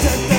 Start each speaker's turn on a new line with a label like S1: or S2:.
S1: Dead, dead.